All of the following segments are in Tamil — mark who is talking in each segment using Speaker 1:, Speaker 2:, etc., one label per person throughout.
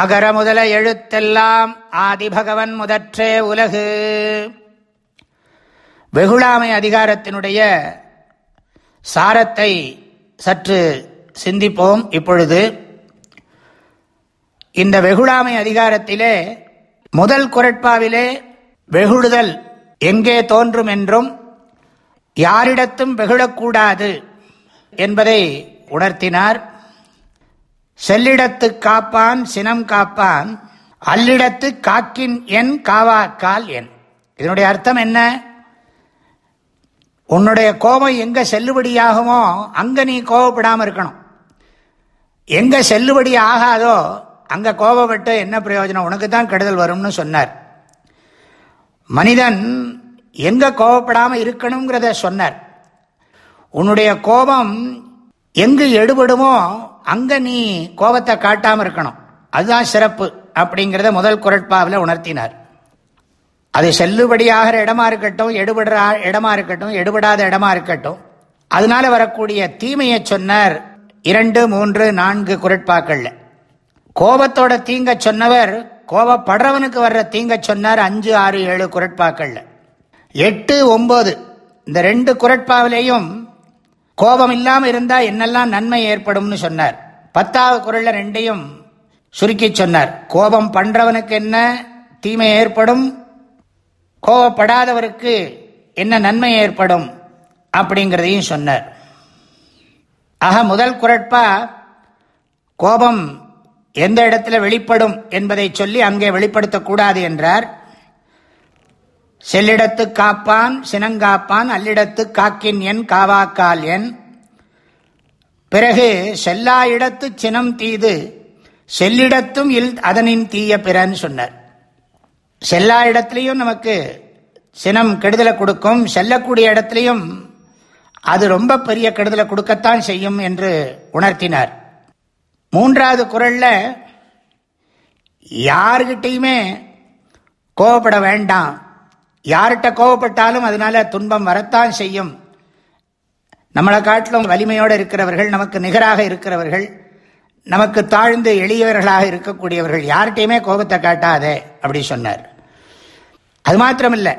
Speaker 1: அகர முதல எழுத்தெல்லாம் ஆதிபகவன் முதற்றே உலகு வெகுளாமை அதிகாரத்தினுடைய சாரத்தை சற்று சிந்திப்போம் இப்பொழுது இந்த வெகுளாமை அதிகாரத்திலே முதல் குரட்பாவிலே வெகுழுதல் எங்கே தோன்றும் என்றும் யாரிடத்தும் வெகுழக்கூடாது என்பதை உணர்த்தினார் செல்லிடத்து காப்பான் சினம் காப்பான் அல்லிடத்து காக்கின் எண் காவாக்கால் எண் இதனுடைய அர்த்தம் என்ன உன்னுடைய கோபம் எங்கே செல்லுபடியாகுமோ அங்கே நீ கோபப்படாமல் இருக்கணும் எங்கே செல்லுபடி ஆகாதோ அங்கே கோபப்பட்டு என்ன பிரயோஜனம் உனக்கு தான் கெடுதல் வரும்னு சொன்னார் மனிதன் எங்கே கோபப்படாமல் இருக்கணுங்கிறத சொன்னார் உன்னுடைய கோபம் எங்கு எடுபடுமோ அங்கே நீ கோபத்தை காட்டாமல் இருக்கணும் அதுதான் சிறப்பு அப்படிங்கிறத முதல் குரட்பாவில் உணர்த்தினார் அது செல்லுபடியாகிற இடமா இருக்கட்டும் எடுபடுற இடமா இருக்கட்டும் எடுபடாத இடமா இருக்கட்டும் அதனால வரக்கூடிய தீமையை சொன்னார் இரண்டு மூன்று நான்கு குரட்பாக்கள்ல கோபத்தோட தீங்க சொன்னவர் கோபப்படுறவனுக்கு வர்ற தீங்க சொன்னார் அஞ்சு ஆறு ஏழு குரட்பாக்கள்ல எட்டு ஒம்பது இந்த ரெண்டு குரட்பாவிலையும் கோபம் இல்லாமல் இருந்தால் என்னெல்லாம் நன்மை ஏற்படும்னு சொன்னார் பத்தாவது குரலில் ரெண்டையும் சுருக்கி சொன்னார் கோபம் பண்ணுறவனுக்கு என்ன தீமை ஏற்படும் கோபப்படாதவருக்கு என்ன நன்மை ஏற்படும் அப்படிங்கிறதையும் சொன்னார் ஆக முதல் குரட்பா கோபம் எந்த இடத்துல வெளிப்படும் என்பதை சொல்லி அங்கே வெளிப்படுத்தக்கூடாது என்றார் செல்லிடத்து காப்பான் சினங்காப்பான் அல்லிடத்து காக்கின் என் காவாக்கால் என் பிறகு செல்லா இடத்து சினம் தீது செல்லிடத்தும் இல் அதனின் தீய பிறன்னு சொன்னார் செல்லா இடத்துலையும் நமக்கு சினம் கெடுதலை கொடுக்கும் செல்லக்கூடிய இடத்துலையும் அது ரொம்ப பெரிய கெடுதலை கொடுக்கத்தான் செய்யும் என்று உணர்த்தினார் மூன்றாவது குரலில் யார்கிட்டையுமே கோவப்பட வேண்டாம் யார்கிட்ட கோவப்பட்டாலும் அதனால துன்பம் வரத்தான் செய்யும் நம்மளை காட்டிலும் வலிமையோடு இருக்கிறவர்கள் நமக்கு நிகராக இருக்கிறவர்கள் நமக்கு தாழ்ந்து எளியவர்களாக இருக்கக்கூடியவர்கள் யார்கிட்டையுமே கோபத்தை காட்டாதே அப்படி சொன்னார் அது மாத்திரமில்லை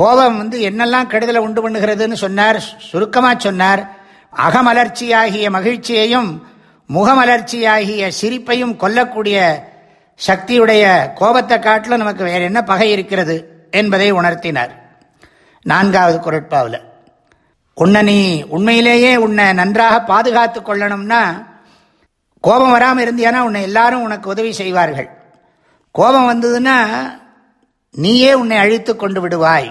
Speaker 1: கோபம் வந்து என்னெல்லாம் கெடுதலை உண்டு பண்ணுகிறதுன்னு சொன்னார் சுருக்கமாக சொன்னார் அகமலர்ச்சியாகிய மகிழ்ச்சியையும் முகமலர்ச்சியாகிய சிரிப்பையும் கொல்லக்கூடிய சக்தியுடைய கோபத்தை காட்டிலும் நமக்கு வேறு என்ன பகை இருக்கிறது என்பதை உணர்த்தினார் நான்காவது குரட்பாவில் உன்னை நீ உண்மையிலேயே உன்னை நன்றாக பாதுகாத்து கொள்ளணும்னா கோபம் வராமல் இருந்தியானா உன்னை எல்லாரும் உனக்கு உதவி செய்வார்கள் கோபம் வந்ததுன்னா நீயே உன்னை அழித்து கொண்டு விடுவாய்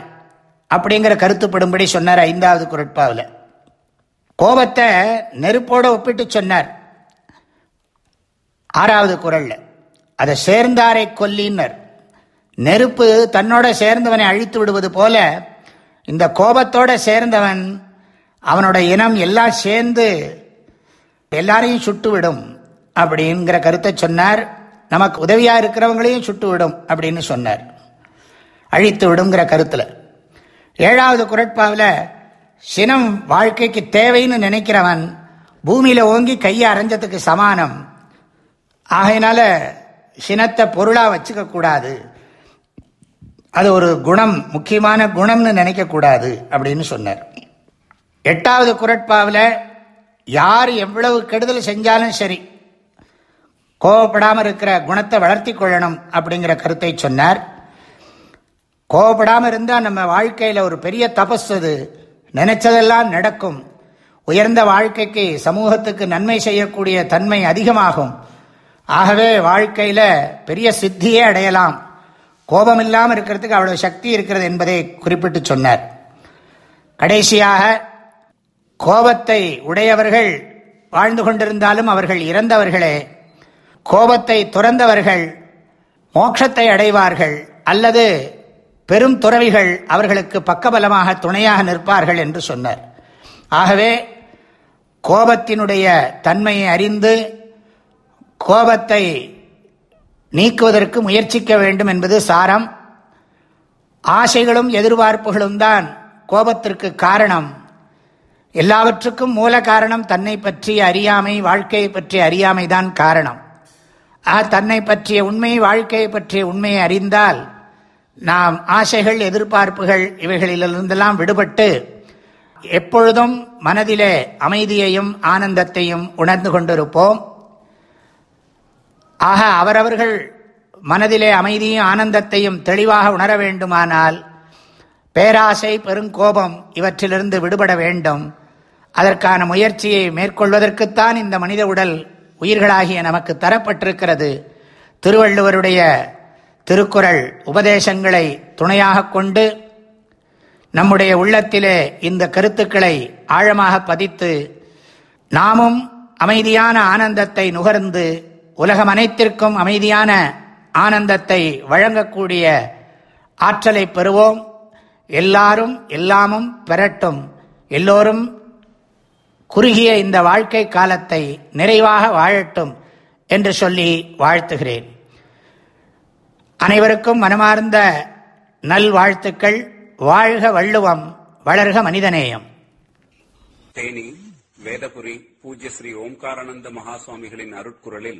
Speaker 1: அப்படிங்கிற கருத்துப்படும்படி சொன்னார் ஐந்தாவது குரட்பாவில் கோபத்தை நெருப்போடு ஒப்பிட்டு சொன்னார் ஆறாவது குரலில் அதை சேர்ந்தாரை கொல்லினர் நெருப்பு தன்னோட சேர்ந்தவனை அழித்து விடுவது போல இந்த கோபத்தோட சேர்ந்தவன் அவனோட இனம் எல்லாம் சேர்ந்து எல்லாரையும் சுட்டுவிடும் அப்படிங்கிற கருத்தை சொன்னார் நமக்கு உதவியாக இருக்கிறவங்களையும் சுட்டுவிடும் அப்படின்னு சொன்னார் அழித்து விடுங்கிற கருத்தில் ஏழாவது குரட்பாவில் சினம் வாழ்க்கைக்கு தேவைன்னு நினைக்கிறவன் பூமியில் ஓங்கி கையை அரைஞ்சதுக்கு சமானம் ஆகையினால சினத்தை பொருளாக வச்சுக்கக்கூடாது அது ஒரு குணம் முக்கியமான குணம்னு நினைக்கக்கூடாது அப்படின்னு சொன்னார் எட்டாவது குரட்பாவில் யார் எவ்வளவு கெடுதல் செஞ்சாலும் சரி கோவப்படாமல் இருக்கிற குணத்தை வளர்த்தி கொள்ளணும் அப்படிங்கிற கருத்தை சொன்னார் கோவப்படாமல் இருந்தால் நம்ம வாழ்க்கையில் ஒரு பெரிய தபஸ் அது நினைச்சதெல்லாம் நடக்கும் உயர்ந்த வாழ்க்கைக்கு சமூகத்துக்கு நன்மை செய்யக்கூடிய தன்மை அதிகமாகும் ஆகவே வாழ்க்கையில் பெரிய சித்தியே அடையலாம் கோபம் இல்லாமல் இருக்கிறதுக்கு அவ்வளவு சக்தி இருக்கிறது என்பதை குறிப்பிட்டு சொன்னார் கடைசியாக கோபத்தை உடையவர்கள் வாழ்ந்து கொண்டிருந்தாலும் அவர்கள் இறந்தவர்களே கோபத்தை துறந்தவர்கள் மோட்சத்தை அடைவார்கள் அல்லது பெரும் துறவிகள் அவர்களுக்கு பக்கபலமாக துணையாக நிற்பார்கள் என்று சொன்னார் ஆகவே கோபத்தினுடைய தன்மையை அறிந்து கோபத்தை நீக்குவதற்கு முயற்சிக்க வேண்டும் என்பது சாரம் ஆசைகளும் எதிர்பார்ப்புகளும் தான் கோபத்திற்கு காரணம் எல்லாவற்றுக்கும் மூல காரணம் தன்னை பற்றிய அறியாமை வாழ்க்கையை பற்றிய அறியாமை தான் காரணம் ஆ தன்னை பற்றிய உண்மை வாழ்க்கையை பற்றிய உண்மையை அறிந்தால் நாம் ஆசைகள் எதிர்பார்ப்புகள் இவைகளிலிருந்தெல்லாம் விடுபட்டு எப்பொழுதும் மனதிலே அமைதியையும் ஆனந்தத்தையும் உணர்ந்து கொண்டிருப்போம் ஆக அவரவர்கள் மனதிலே அமைதியும் ஆனந்தத்தையும் தெளிவாக உணர வேண்டுமானால் பேராசை பெருங்கோபம் இவற்றிலிருந்து விடுபட வேண்டும் அதற்கான முயற்சியை மேற்கொள்வதற்குத்தான் இந்த மனித உடல் உயிர்களாகிய நமக்கு தரப்பட்டிருக்கிறது திருவள்ளுவருடைய திருக்குறள் உபதேசங்களை துணையாக கொண்டு நம்முடைய உள்ளத்திலே இந்த கருத்துக்களை ஆழமாக பதித்து நாமும் அமைதியான ஆனந்தத்தை நுகர்ந்து உலகம் அனைத்திற்கும் அமைதியான ஆனந்தத்தை வழங்கக்கூடிய ஆற்றலை பெறுவோம் எல்லாரும் எல்லாமும் பெறட்டும் எல்லோரும் குறுகிய இந்த வாழ்க்கை காலத்தை நிறைவாக வாழட்டும் என்று சொல்லி வாழ்த்துகிறேன் அனைவருக்கும் மனமார்ந்த நல்வாழ்த்துக்கள் வாழ்க வள்ளுவம் வளர்க மனிதநேயம் தேனி வேதபுரி பூஜ்ய ஸ்ரீ ஓம்காரானந்த மகாசுவாமிகளின் அருட்குரலில்